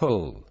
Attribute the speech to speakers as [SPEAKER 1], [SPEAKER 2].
[SPEAKER 1] pull